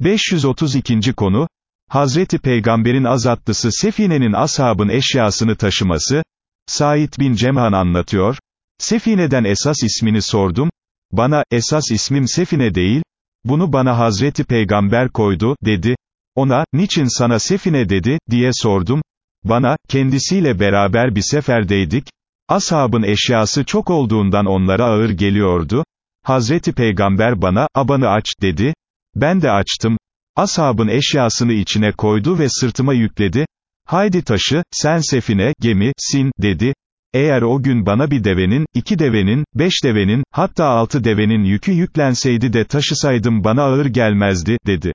532. konu, Hazreti Peygamber'in azatlısı Sefine'nin ashabın eşyasını taşıması, Said bin Cemhan anlatıyor, Sefine'den esas ismini sordum, bana, esas ismim Sefine değil, bunu bana Hazreti Peygamber koydu, dedi, ona, niçin sana Sefine dedi, diye sordum, bana, kendisiyle beraber bir seferdeydik, ashabın eşyası çok olduğundan onlara ağır geliyordu, Hazreti Peygamber bana, abanı aç, dedi, ben de açtım, ashabın eşyasını içine koydu ve sırtıma yükledi, haydi taşı, sen sefine, gemi, sin, dedi, eğer o gün bana bir devenin, iki devenin, beş devenin, hatta altı devenin yükü yüklenseydi de taşısaydım bana ağır gelmezdi, dedi.